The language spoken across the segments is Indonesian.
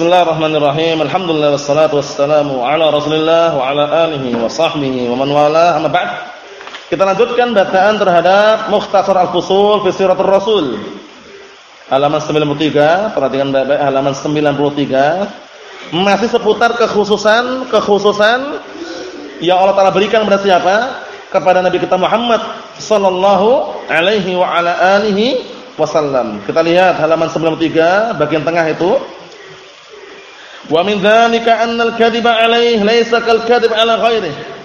Bismillahirrahmanirrahim. Alhamdulillah wassalatu wassalamu ala Rasulillah wa ala alihi wa sahbihi wa man wala. Amma ba'd. Kita lanjutkan bacaan terhadap Mukhtasar Al-Fusul fi Siratul Rasul. Halaman 93, perhatikan baik-baik halaman 93. Masih seputar kekhususan, kekhususan yang Allah Taala berikan kepada siapa? Kepada Nabi kita Muhammad sallallahu alaihi wa ala alihi wasallam. Kita lihat halaman 93 bagian tengah itu. Wa min dzalika anna al-kadhiba alaihi laisa kal-kadhib ala ghairihi.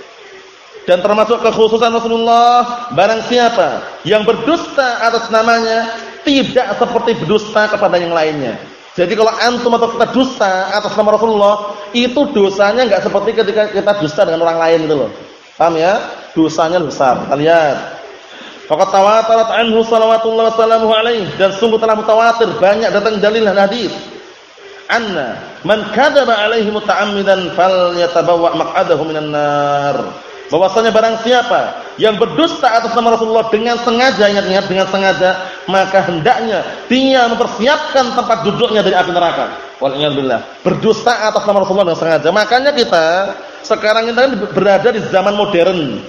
Dan termasuk kekhususan Rasulullah barang siapa yang berdusta atas namanya tidak seperti berdusta kepada yang lainnya. Jadi kalau antum atau kita dusta atas nama Rasulullah, itu dosanya enggak seperti ketika kita dusta dengan orang lain itu loh. Paham ya? Dosanya besar. Kita lihat. Faqad tawatarat anhu salawatullah alaihi dan sungguh telah mutawatir banyak datang dalil hadis anna man kadzaba alaihi muta'ammidan falyatabawwa maq'adahu minan nar. Bahwasanya barang siapa yang berdusta atas nama Rasulullah dengan sengaja, ingat-ingat dengan sengaja, maka hendaknya dia mempersiapkan tempat duduknya dari api neraka. Waliyadzubillah. Berdusta atas nama Rasulullah dengan sengaja. Makanya kita sekarang ini berada di zaman modern.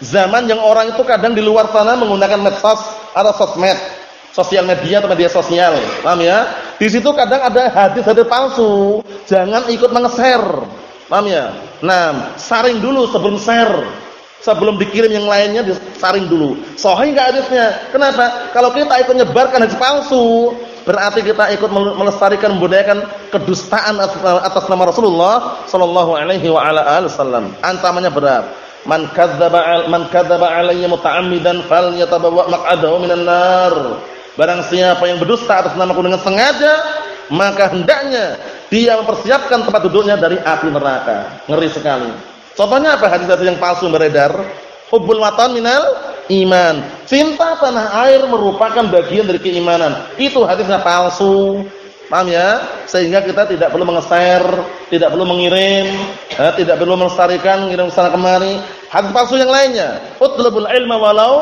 Zaman yang orang itu kadang di luar sana menggunakan medsos atau sosmed sosial media atau media sosial. Paham ya? Di situ kadang ada hadis-hadis palsu. Jangan ikut menge-share. Paham ya? Nah, saring dulu sebelum share. Sebelum dikirim yang lainnya disaring dulu. Sahih enggak hadisnya? Kenapa? Kalau kita ikut nyebarkan hadis palsu, berarti kita ikut melestarikan membudayakan kedustaan atas nama Rasulullah sallallahu alaihi wa ala wasallam. Ancamannya berat. Man kadzdzaba man kadzdzaba alayya muta'ammidan falyatabawwa maq'adahu minan nar. Barang siapa yang berdusta atas namaku dengan sengaja, maka hendaknya dia mempersiapkan tempat duduknya dari api neraka. Ngeri sekali. Contohnya apa hadis-hadis yang palsu beredar? Hubbul watan minal iman. Cinta tanah air merupakan bagian dari keimanan. Itu hadisnya palsu. Paham ya? Sehingga kita tidak perlu menge-share, tidak perlu mengirim, eh, tidak perlu melestarikan ngirim sana kemari. Hadis palsu yang lainnya. Utlubul ilma walau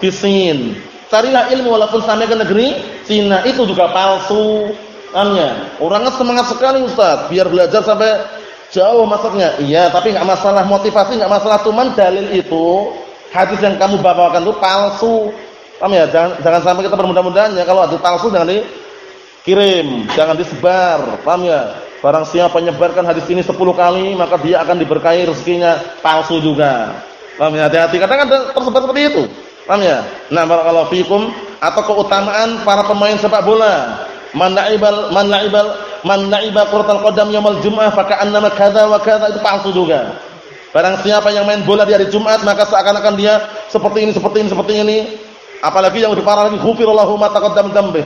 bisin. Carilah ilmu walaupun sampai ke negeri Cina itu juga palsu. Amnya. Orangnya semangat sekali Ustaz, biar belajar sampai jauh maksudnya. Iya, tapi enggak masalah motivasi, enggak masalah cuman dalil itu hadis yang kamu bawakan itu palsu. Paham ya? Jangan jangan sampai kita bermudah-mudahan kalau ada palsu jangan dikirim, jangan disebar. Paham ya? Barang siapa menyebarkan hadis ini 10 kali, maka dia akan diberkahi rezekinya palsu juga. Paham ya? Hati-hati. Kadang ada tersebar seperti itu. Paham ya? Nah, barakallahu fikum atau keutamaan para pemain sepak bola. Man la'ibal man la'ibal man la'iba qurratal qadam yaumul jum'ah fa ka'annama kadza wa kadza itu palsu juga. Barang siapa yang main bola di hari Jumat maka seakan-akan dia seperti ini seperti ini seperti ini. Apalagi yang lebih parah lagi ghufirallahu ma taqaddam dzambi.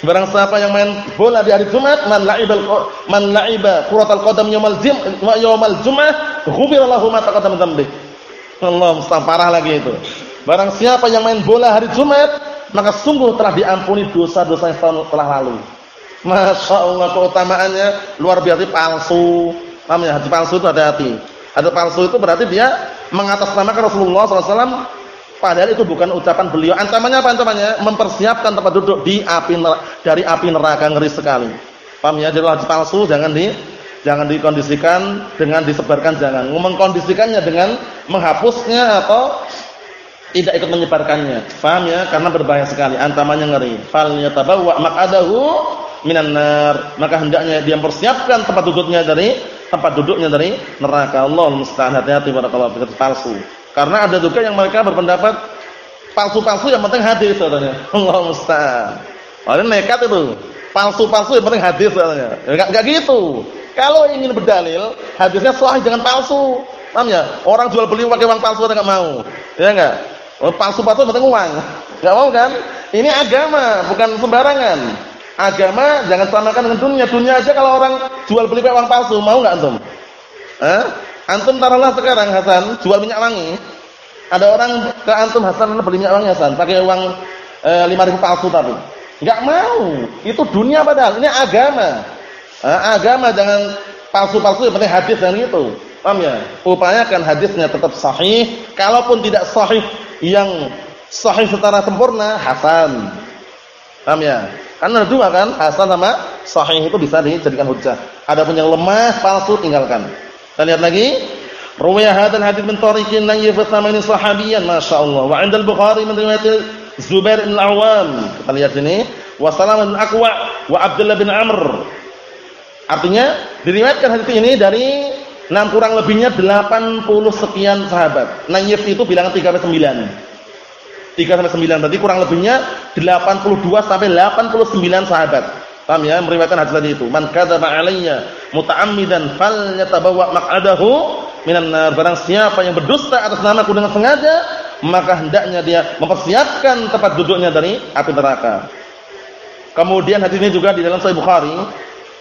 Barang siapa yang main bola di hari Jumat man la'ibal man la'iba qurratal qadam yaumul jum'ah yaumul jum'ah ghufirallahu ma taqaddam dzambi. Allah mustahil parah lagi itu. Barang siapa yang main bola hari Jumat, maka sungguh telah diampuni dosa-dosa yang telah lalu. Masya Allah keutamaannya luar biasa palsu. Paham ya? Hati palsu itu hati-hati. Hati palsu itu berarti dia mengatasnamakan Rasulullah SAW. Padahal itu bukan ucapan beliau. Ancamannya apa ancamannya? Mempersiapkan tempat duduk di api neraka, dari api neraka ngeri sekali. Paham ya? Jadi hati palsu jangan di jangan dikondisikan dengan disebarkan jangan. Mengkondisikannya dengan menghapusnya atau tidak ikut menyebarkannya. Faham ya? Karena berbahaya sekali, antamannya ngeri. Fal yatabawwa maq'adahu minan nar. Maka hendaknya dia mempersiapkan tempat duduknya dari tempat duduknya dari neraka. Allah musta'an hati-hati barakallahu fikum palsu. Karena ada juga yang mereka berpendapat palsu-palsu yang penting hadis katanya. Allah musta'an. Orang nekat itu. Palsu-palsu yang penting hadis katanya. Enggak enggak gitu. Kalau ingin berdalil, hadisnya sahih jangan palsu. Paham ya? Orang jual beli pakai uang palsu enggak mau. Ya enggak? Oh, palsu-palsu penting uang. Enggak mau kan? Ini agama, bukan sembarangan. Agama jangan samakan dengan dunia. Dunia aja kalau orang jual beli uang palsu, mau enggak antum? Eh? Antum taruhlah sekarang Hasan jual minyak wangi. Ada orang ke antum Hasan beli minyak wangi Hasan pakai uang eh, 5000 palsu tapi. Enggak mau. Itu dunia padahal. Ini agama. Eh, agama jangan palsu-palsu yang penting hadis dan gitu. Paham ya? Upayakan hadisnya tetap sahih. Kalaupun tidak sahih yang sahih secara sempurna hasan. Paham ya? Kan ada dua kan, hasan sama sahih itu bisa dijadikan hujjah. Adapun yang lemah, palsu tinggalkan. Kita lihat lagi. Ruwaya hadzal hadits min tariqin Nayyif tsamanin sahabiyan, masyaallah. Wa 'inda al-Bukhari min riwayat Zubair bin Al-Awwam. Kita lihat sini. Wa Salam bin Aqwa wa Abdullah bin Amr. Artinya diriwayatkan hadis ini dari enam kurang lebihnya 80 sekian sahabat. Nayyif itu bilangan 3 sampai 9. 3 sampai 9 berarti kurang lebihnya 82 sampai 89 sahabat. Paham ya? Meriwayatkan hadis tadi itu. Man kadzaba alayya muta'ammidan falyatabawwa maq'adahu minan nar. Barang siapa yang berdusta atas namaku dengan sengaja, maka hendaknya dia mempersiapkan tempat duduknya dari api neraka. Kemudian hadis ini juga di dalam Sahih Bukhari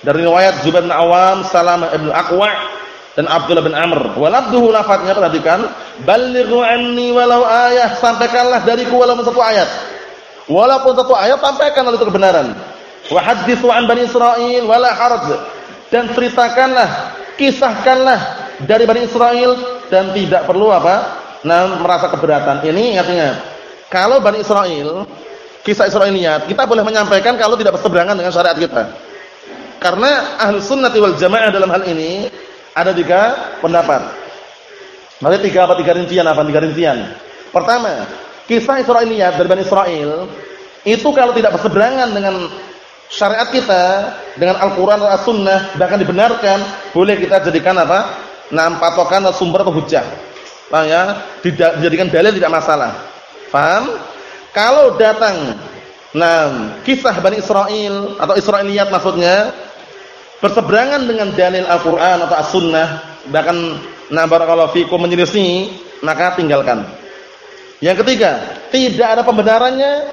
dari riwayat Zubair bin Awam, Salamah ibn Aqwa' dan Abdullah bin Amr. Walabduhu lafadznya perhatikan, balighu anni walau ayah, sampaikanlah dariku walaupun satu ayat. Walaupun satu ayat sampaikan itu kebenaran. Wa Bani Israil wala. Dan ceritakanlah, kisahkanlah dari Bani Israel dan tidak perlu apa? Nah, merasa keberatan. Ini ingat-ingat. Kalau Bani Israel, kisah Israiliyat, kita boleh menyampaikan kalau tidak berseberangan dengan syariat kita. Karena ahlu sunnati wal jamaah dalam hal ini ada tiga pendapat. Maksudnya tiga apa tiga rincian apa tiga rincian. Pertama, kisah Israiliyat dari Bani Israel itu kalau tidak berseberangan dengan syariat kita, dengan Al-Qur'an atau As-Sunnah bahkan dibenarkan, boleh kita jadikan apa? Nah, patokan atau sumber atau hujah. Paham ya? Dijadikan dalil tidak masalah. Paham? Kalau datang nah kisah Bani Israel atau Israiliyat maksudnya berseberangan dengan dalil Al-Qur'an atau As-Sunnah, bahkan na barakallahu fikum menyelisih, maka tinggalkan. Yang ketiga, tidak ada pembenarannya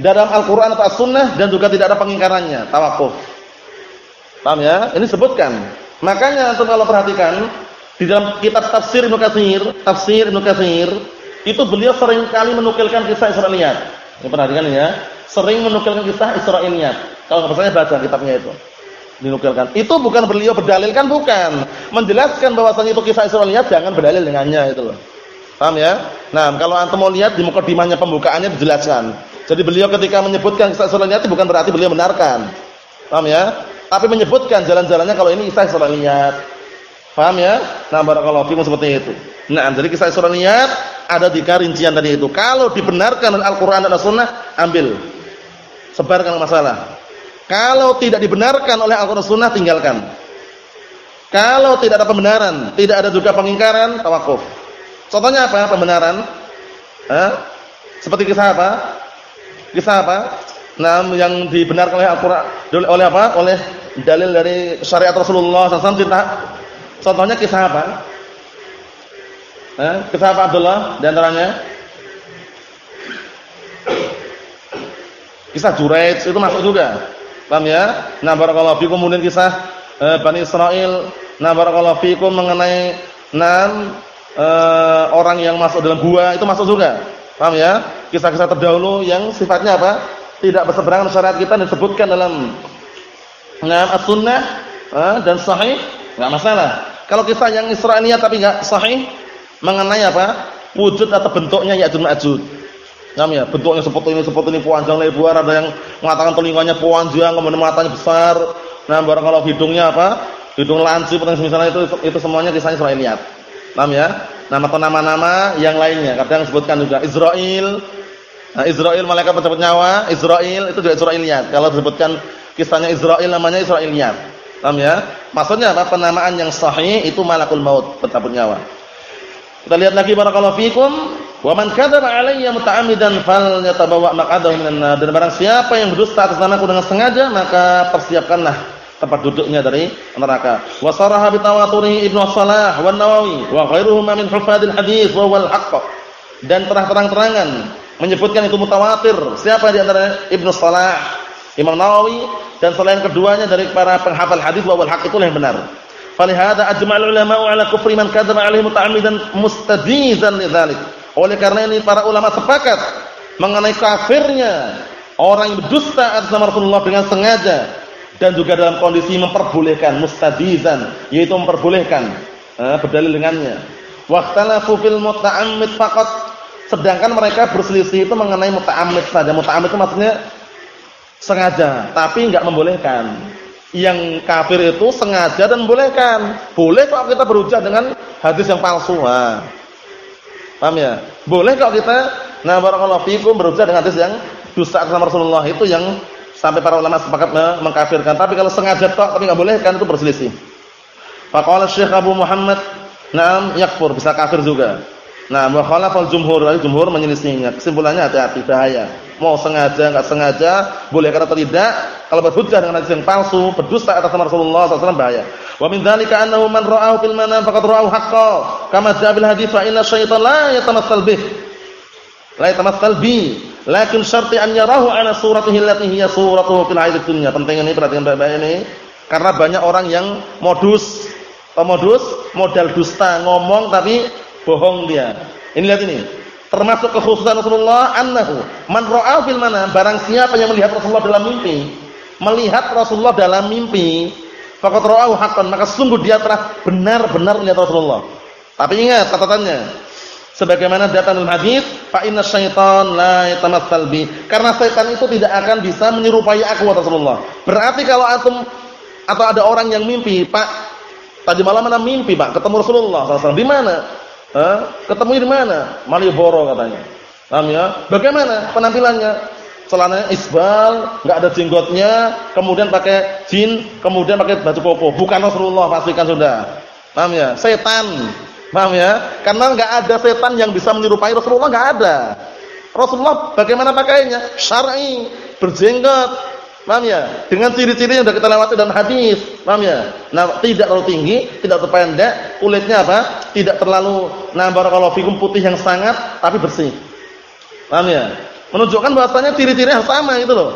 dalam Al-Qur'an atau As-Sunnah dan juga tidak ada pengingkarannya, tawakuf. Paham ya? Ini sebutkan. Makanya untuk kalau perhatikan di dalam kitab tafsir Ibnu Katsir, tafsir Ibnu Katsir, itu beliau sering kali menukilkan kisah Israiliyat. Ini perhatikan ya, sering menukilkan kisah Israiliyat. Kalau percaya baca kitabnya itu dinukilkan. Itu bukan beliau berdalilkan bukan. Menjelaskan bahwasanya itu kisah Israiliyat jangan berdalil dengannya itu loh. Paham ya? Nah, kalau antum mau lihat di mukadimahnya pembukaannya dijelaskan. Jadi beliau ketika menyebutkan kisah Israiliyat bukan berarti beliau benarkan. Paham ya? Tapi menyebutkan jalan-jalannya kalau ini kisah Israiliyat. Paham ya? Nah, barakallahu fikum seperti itu. Nah, jadi kisah Israiliyat ada tiga rincian tadi itu. Kalau dibenarkan Al-Qur'an dan As-Sunnah, ambil. Sebarkan masalah. Kalau tidak dibenarkan oleh Al-Quran Sunnah tinggalkan. Kalau tidak ada pembenaran, tidak ada juga pengingkaran, tawakuf. Contohnya apa? Pembenaran. Hah? Seperti kisah apa? Kisah apa? Nah, yang dibenarkan oleh Al-Quran, oleh apa? Oleh dalil dari syariat Rasulullah SAW. Contohnya kisah apa? Hah? Kisah apa Abdullah? Di antaranya? Kisah Juraij itu masuk juga. Paham ya? Nah, barakallahu fikum kemudian kisah eh, Bani Israel. Nah, barakallahu fikum mengenai enam eh, orang yang masuk dalam gua itu masuk juga. Paham ya? Kisah-kisah terdahulu yang sifatnya apa? Tidak berseberangan syariat kita disebutkan dalam enam as-sunnah eh, dan sahih, enggak masalah. Kalau kisah yang Israiliyah tapi enggak sahih mengenai apa? Wujud atau bentuknya Ya'juj Ma'juj. Paham ya? Bentuknya seperti ini, seperti ini panjang lebar, ada yang mengatakan telinganya panjang, kemudian matanya besar. Nah, barang kalau hidungnya apa? Hidung lancip atau misalnya itu itu semuanya kisahnya Israiliyat. Paham ya? Nama atau nama-nama yang lainnya. Kadang sebutkan juga Israel. Nah, Israel malaikat pencabut nyawa, Israel itu juga Israiliyat. Kalau disebutkan kisahnya Israel namanya Israiliyat. Paham ya? Maksudnya apa? Penamaan yang sahih itu malakul maut, pencabut nyawa. Kita lihat lagi barakallahu fikum Wa man kadzaba alayya muta'ammidan falyatabawwa maq'adahu minan nar. Dan barang siapa yang berdusta atas namaku dengan sengaja, maka persiapkanlah tempat duduknya dari neraka. Wa saraha bi tawaturi Ibnu Shalah wa Nawawi wa ghairuhuma min hufadil hadis wa wal haqq. Dan telah terang-terangan menyebutkan itu mutawatir. Siapa di antara Ibnu Shalah, Imam Nawawi dan selain keduanya dari para penghafal hadis wa wal haqq itulah yang benar. Falihada ajma'ul ulama ala kufri man kadzaba alaihi muta'ammidan mustadizan lidzalik. Oleh karena ini para ulama sepakat mengenai kafirnya orang yang berdusta atas nama Rasulullah dengan sengaja dan juga dalam kondisi memperbolehkan mustadizan yaitu memperbolehkan eh, berdalil dengannya. Waqtalafu fil muta'ammid faqat sedangkan mereka berselisih itu mengenai muta'ammid saja. Muta'ammid itu maksudnya sengaja tapi enggak membolehkan. Yang kafir itu sengaja dan bolehkan. Boleh kalau kita berujar dengan hadis yang palsu. Nah. Paham ya? Boleh kalau kita nah barakallahu fikum berujar dengan hadis yang dusta atas Rasulullah itu yang sampai para ulama sepakat mengkafirkan. Tapi kalau sengaja tok tapi enggak boleh kan itu berselisih. Faqala Syekh Abu Muhammad, "Na'am yakfur, bisa kafir juga." Nah, wa khalafal jumhur, lalu jumhur menyelisihinya. Kesimpulannya hati-hati bahaya. Mau sengaja enggak sengaja, boleh karena tidak. Kalau berhujjah dengan hadis yang palsu, berdusta atas nama Rasulullah SAW bahaya. Wa min dzalika annahu man ra'ahu fil manam faqad ra'ahu haqqan. Kama bil hadits fa inna syaitan la yatamassal bih. La yatamassal bi. Lakin syarti an yarahu ala suratihi allati hiya suratuhu fil hayatid dunya. Penting ini perhatikan baik-baik ini. Karena banyak orang yang modus modus modal dusta ngomong tapi bohong dia. Ini lihat ini. Termasuk kekhususan Rasulullah annahu man ra'a fil mana barang siapa yang melihat Rasulullah dalam mimpi, melihat Rasulullah dalam mimpi, faqad ra'ahu haqqan, maka sungguh dia telah benar-benar melihat Rasulullah. Tapi ingat catatannya, sebagaimana datang dalam hadis, fa inna syaitan la yatamassal bi. Karena setan itu tidak akan bisa menyerupai aku Rasulullah. Berarti kalau antum atau ada orang yang mimpi, Pak, tadi malam mana mimpi, Pak, ketemu Rasulullah SAW. Di mana? Ketemu di mana? Malioboro katanya. Paham ya? Bagaimana penampilannya? Celananya isbal, enggak ada jenggotnya, kemudian pakai jin, kemudian pakai baju koko. Bukan Rasulullah pastikan sudah. Paham ya? Setan. Paham ya? Karena enggak ada setan yang bisa menyerupai Rasulullah enggak ada. Rasulullah bagaimana pakainya? Syar'i, berjenggot, Paham ya? Dengan ciri-ciri yang sudah kita lewati dalam hadis. Paham ya? Nah, tidak terlalu tinggi, tidak terlalu pendek, kulitnya apa? Tidak terlalu nah barakallahu fikum putih yang sangat tapi bersih. Paham ya? Menunjukkan bahwasanya ciri-cirinya sama gitu loh.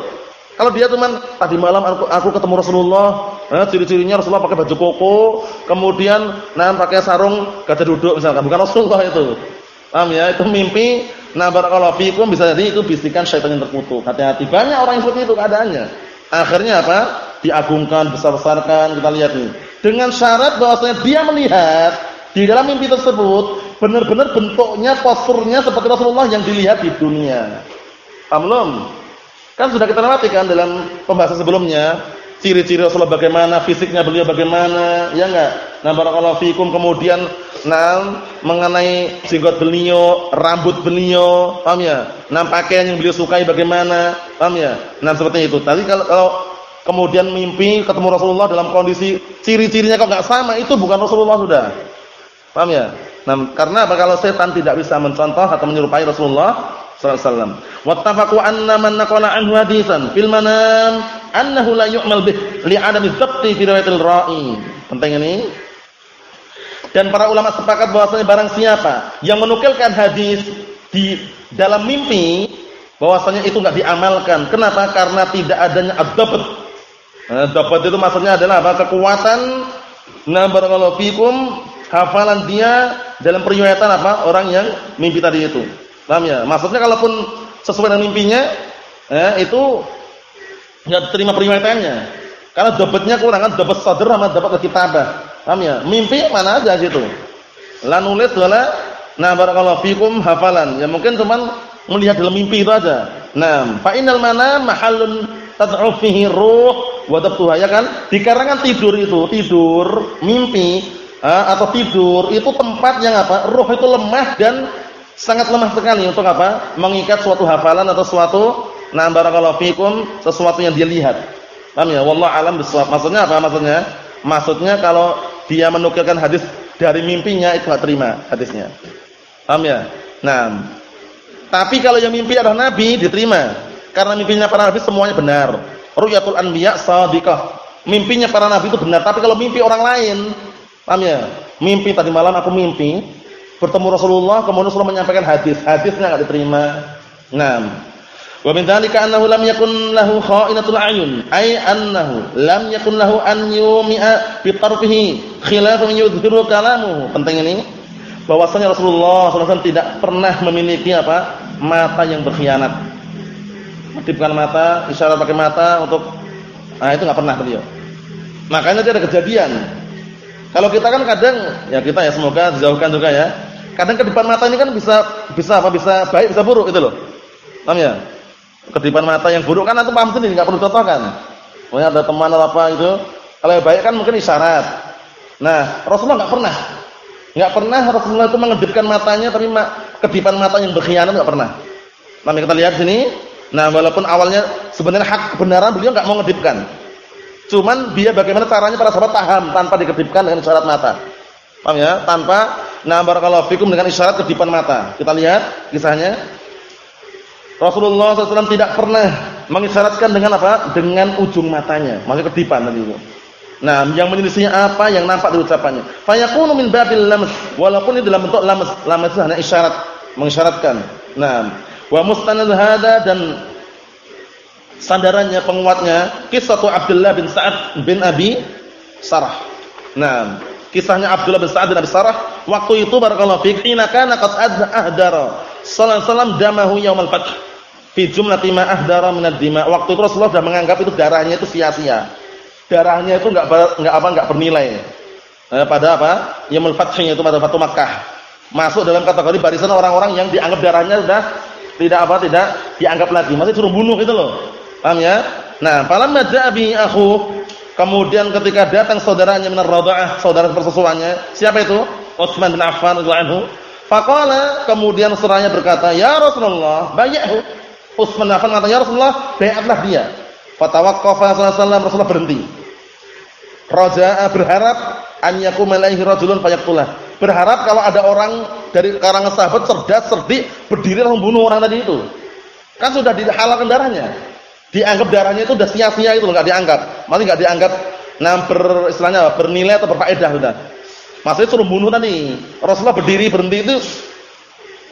Kalau dia cuman tadi malam aku, aku ketemu Rasulullah, eh, ciri-cirinya Rasulullah pakai baju koko, kemudian nah pakai sarung gajah duduk misalkan, bukan Rasulullah itu. Paham ya? Itu mimpi Nah, barakallahu fikum bisa jadi itu bisikan syaitan yang terkutuk. Hati-hati. Banyak orang yang seperti itu keadaannya. Akhirnya apa? Diagungkan, besar-besarkan, kita lihat nih. Dengan syarat bahwasanya dia melihat di dalam mimpi tersebut benar-benar bentuknya, posturnya seperti Rasulullah yang dilihat di dunia. Paham Kan sudah kita lewati kan dalam pembahasan sebelumnya, ciri-ciri Rasulullah bagaimana, fisiknya beliau bagaimana, ya enggak? Nah, barakallahu fikum kemudian Nah, mengenai jenggot beliau, rambut beliau, paham ya? Nah, pakaian yang beliau sukai bagaimana, paham ya? Nah, seperti itu. Tadi kalau, kalau kemudian mimpi ketemu Rasulullah dalam kondisi ciri-cirinya kok enggak sama, itu bukan Rasulullah sudah. Paham ya? Nah, karena apa kalau setan tidak bisa mencontoh atau menyerupai Rasulullah sallallahu. Wattafaqu anna man naqala anhu hadisan fil manam annahu la yu'mal bih li adami dhabti fi riwayatil ra'i. Penting ini. Dan para ulama sepakat bahwasanya barang siapa yang menukilkan hadis di dalam mimpi bahwasanya itu enggak diamalkan. Kenapa? Karena tidak adanya ad-dabt. Nah, dabt itu maksudnya adalah apa? Kekuatan na barakallahu fikum hafalan dia dalam periwayatan apa? Orang yang mimpi tadi itu. Paham ya? Maksudnya kalaupun sesuai dengan mimpinya eh, itu enggak terima periwayatannya. Karena dapatnya kurang kan dapat sadar sama dapat kitabah. Paham ya? Mimpi mana aja situ. La nulis wala nah barakallahu fikum hafalan. Ya mungkin cuman melihat dalam mimpi itu aja. Nah, fa innal mana mahallun tad'u fihi ruh wa tabtuha ya kan? Dikarenakan tidur itu, tidur, mimpi atau tidur itu tempat yang apa? Ruh itu lemah dan sangat lemah sekali untuk apa? Mengikat suatu hafalan atau suatu nah barakallahu fikum sesuatu yang dia lihat. Paham ya? Wallahu alam bisawab. Maksudnya apa maksudnya? Maksudnya kalau dia menukilkan hadis dari mimpinya itu enggak terima hadisnya. Paham ya? Nah, tapi kalau yang mimpi adalah nabi diterima karena mimpinya para nabi semuanya benar. Ru'yatul anbiya shadiqah. Mimpinya para nabi itu benar, tapi kalau mimpi orang lain, paham ya? Mimpi tadi malam aku mimpi bertemu Rasulullah, kemudian Rasulullah menyampaikan hadis, hadisnya enggak diterima. Nah, Wa min dzalika annahu lam yakun lahu kha'inatul ayun, ay annahu lam yakun lahu an yumi'a bi tarfihi khilafan yudhiru kalamuhu. Penting ini bahwasanya Rasulullah SAW tidak pernah memiliki apa? mata yang berkhianat. Menitipkan mata, isyarat pakai mata untuk nah itu enggak pernah beliau. Makanya dia ada kejadian. Kalau kita kan kadang ya kita ya semoga dijauhkan juga ya. Kadang kedipan mata ini kan bisa bisa apa bisa baik bisa buruk itu loh. Paham ya? Kedipan mata yang buruk kan antum paham sendiri, enggak perlu contohkan. Mungkin ada teman atau apa itu. Kalau yang baik kan mungkin isyarat. Nah, Rasulullah nggak pernah. nggak pernah Rasulullah itu mengedipkan matanya tapi kedipan mata yang berkhianat nggak pernah. Nah, kita lihat sini. Nah, walaupun awalnya sebenarnya hak kebenaran beliau nggak mau ngedipkan. Cuman dia bagaimana caranya para sahabat paham tanpa dikedipkan dengan isyarat mata. Paham ya? Tanpa nah barakallahu fikum dengan isyarat kedipan mata. Kita lihat kisahnya. Rasulullah SAW tidak pernah mengisyaratkan dengan apa? Dengan ujung matanya, maksudnya kedipan tadi itu. Nah, yang menyelisihnya apa yang nampak dari ucapannya. Fayakunu min babil lams, walaupun ini dalam bentuk lams, lams itu hanya isyarat, mengisyaratkan. Nah, wa mustanad hada dan sandarannya penguatnya kisah Abdullah bin Sa'ad bin Abi Sarah. Nah, kisahnya Abdullah bin Sa'ad bin Abi Sarah waktu itu barakallahu fiik hina kana qad ahdara sallallahu alaihi damahu yaumal fath fi jumlati ma ahdara min ad-dima. Waktu itu Rasulullah sudah menganggap itu darahnya itu sia-sia. Darahnya itu enggak enggak apa enggak bernilai. Eh, pada apa? Yaumul fath itu pada Fatu Makkah. Masuk dalam kategori barisan orang-orang yang dianggap darahnya sudah tidak apa tidak dianggap lagi. Masih suruh bunuh itu loh. Paham ya? Nah, falamma ja'a bi akhu Kemudian ketika datang saudaranya minar radha'ah, saudara persusuannya, siapa itu? Utsman bin Affan radhiyallahu anhu. Faqala kemudian saudaranya berkata, "Ya Rasulullah, bay'hu." Utsman bin Affan mengatakan, "Ya Rasulullah, bai'atlah dia." Fatawaqqafa sallallahu Rasulullah berhenti. Raja'a berharap an yakuma ilaihi rajulun fayaqtulah. Berharap kalau ada orang dari karangan sahabat cerdas, cerdik, berdiri langsung bunuh orang tadi itu. Kan sudah dihalalkan darahnya dianggap darahnya itu udah sia-sia itu enggak dianggap. Maksudnya enggak dianggap nah ber istilahnya bernilai atau berfaedah sudah. Maksudnya suruh bunuh tadi. Rasulullah berdiri berhenti itu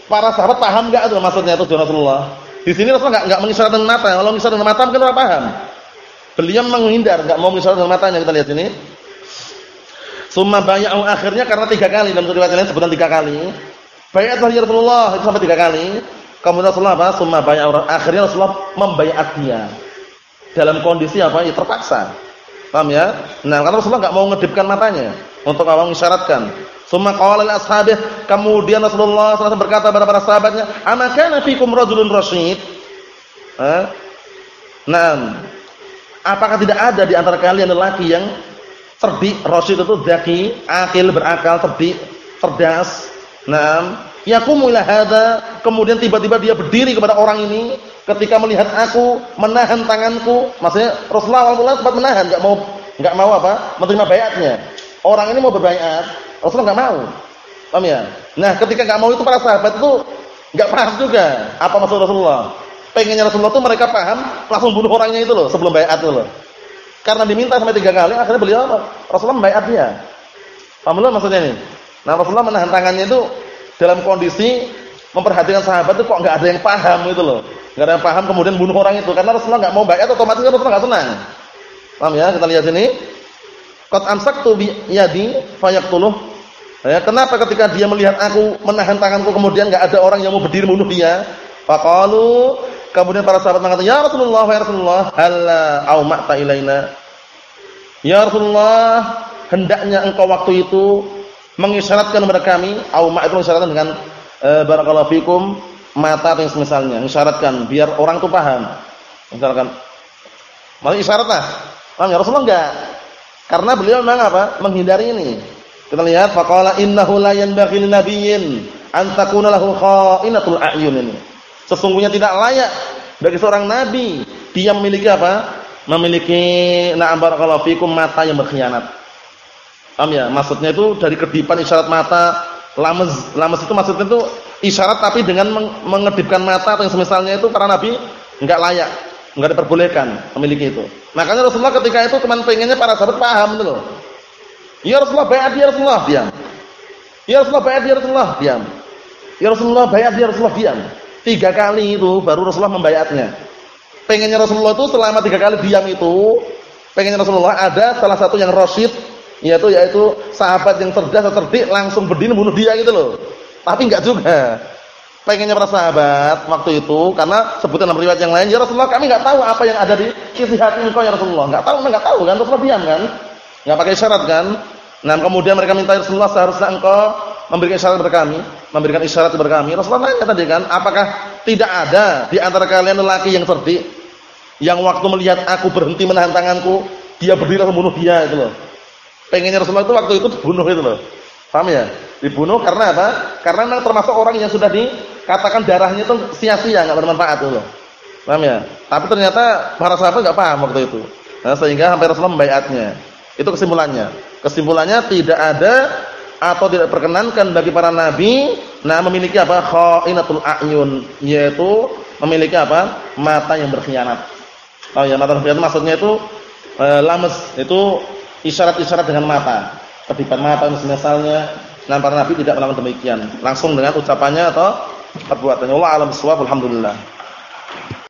para sahabat paham enggak itu maksudnya itu Rasulullah. Di sini Rasulullah enggak enggak mengisyaratkan mata. Kalau mengisyaratkan mata mungkin orang paham. Beliau menghindar, enggak mau mengisyaratkan matanya. Kita lihat sini. Summa bay'u akhirnya karena tiga kali dalam riwayat lain sebutan tiga kali. Bay'atlah ya Rasulullah itu sampai tiga kali. Kemudian Rasulullah apa? Summa orang. Akhirnya Rasulullah membayat dia. Dalam kondisi apa? Ya terpaksa. Paham ya? Nah, karena Rasulullah enggak mau ngedipkan matanya untuk awang isyaratkan. Summa qala lil ashabih, kemudian Rasulullah SAW berkata kepada para sahabatnya, "Amakana fikum rajulun rasyid?" Eh? Nah, apakah tidak ada di antara kalian lelaki yang cerdik, rasyid itu zaki, akil, berakal, cerdik, cerdas? Nah, Yaqumu ila hadza, kemudian tiba-tiba dia berdiri kepada orang ini ketika melihat aku menahan tanganku. Maksudnya Rasulullah awalnya sempat menahan, enggak mau enggak mau apa? menerima bayatnya. Orang ini mau berbayat, Rasulullah enggak mau. Paham ya? Nah, ketika enggak mau itu para sahabat itu enggak paham juga apa maksud Rasulullah. Pengennya Rasulullah itu mereka paham, langsung bunuh orangnya itu loh sebelum bayat itu loh. Karena diminta sampai tiga kali, akhirnya beliau? Rasulullah membayat dia. Paham maksudnya ini? Nah, Rasulullah menahan tangannya itu dalam kondisi memperhatikan sahabat itu kok nggak ada yang paham itu loh. nggak ada yang paham kemudian bunuh orang itu karena Rasulullah nggak mau bayar otomatis kan Rasulullah nggak senang. Paham ya? Kita lihat sini. Qad amsaktu bi yadi fayaqtuluh. Ya, kenapa ketika dia melihat aku menahan tanganku kemudian nggak ada orang yang mau berdiri bunuh dia? Faqalu kemudian para sahabat mengatakan, "Ya Rasulullah, ya Rasulullah, halla au ma'ta ilaina." Ya Rasulullah, hendaknya engkau waktu itu mengisyaratkan kepada kami au ma itu mengisyaratkan dengan e, barakallahu fikum mata atau misalnya mengisyaratkan biar orang tuh paham. Misalkan malah isyarat lah. Paham ya Rasulullah enggak? Karena beliau memang apa? Menghindari ini. Kita lihat faqala innahu la yanbaghi nabiyyin an takuna lahu kha'inatul a'yun ini. Sesungguhnya tidak layak bagi seorang nabi. Dia memiliki apa? Memiliki na'am barakallahu fikum mata yang berkhianat Paham ya? Maksudnya itu dari kedipan isyarat mata, lames, lames itu maksudnya itu isyarat tapi dengan mengedipkan mata atau yang semisalnya itu para nabi enggak layak, enggak diperbolehkan memiliki itu. Makanya Rasulullah ketika itu teman pengennya para sahabat paham itu loh. Ya Rasulullah bayat ya Rasulullah diam. Ya Rasulullah bayat ya Rasulullah diam. Ya Rasulullah bayat ya Rasulullah diam. Tiga kali itu baru Rasulullah membayatnya. Pengennya Rasulullah itu selama tiga kali diam itu, pengennya Rasulullah ada salah satu yang rasyid yaitu yaitu sahabat yang cerdas atau cerdik langsung berdiri bunuh dia gitu loh. Tapi enggak juga. Pengennya para sahabat waktu itu karena sebutan dalam riwayat yang lain, ya Rasulullah kami enggak tahu apa yang ada di sisi hati engkau ya Rasulullah. Enggak tahu, enggak tahu kan Rasulullah diam kan? Enggak pakai syarat kan? Nah, kemudian mereka minta ya Rasulullah seharusnya engkau memberikan isyarat kepada kami, memberikan isyarat kepada kami. Rasulullah nanya tadi kan, apakah tidak ada di antara kalian lelaki yang cerdik Yang waktu melihat aku berhenti menahan tanganku, dia berdiri langsung bunuh dia itu loh. Pengennya Rasulullah itu waktu itu dibunuh itu loh. Paham ya? Dibunuh karena apa? Karena memang termasuk orang yang sudah dikatakan darahnya itu sia-sia, enggak bermanfaat itu loh. Paham ya? Tapi ternyata para sahabat enggak paham waktu itu. Nah, sehingga sampai Rasulullah membaiatnya. Itu kesimpulannya. Kesimpulannya tidak ada atau tidak perkenankan bagi para nabi nah memiliki apa? khainatul a'yun, yaitu memiliki apa? mata yang berkhianat. Oh ya, mata berkhianat maksudnya itu e, lames, itu isyarat-isyarat dengan mata. Kedipan mata misalnya, nah para nabi tidak melakukan demikian. Langsung dengan ucapannya atau perbuatannya. Allah alam bisawab, alhamdulillah.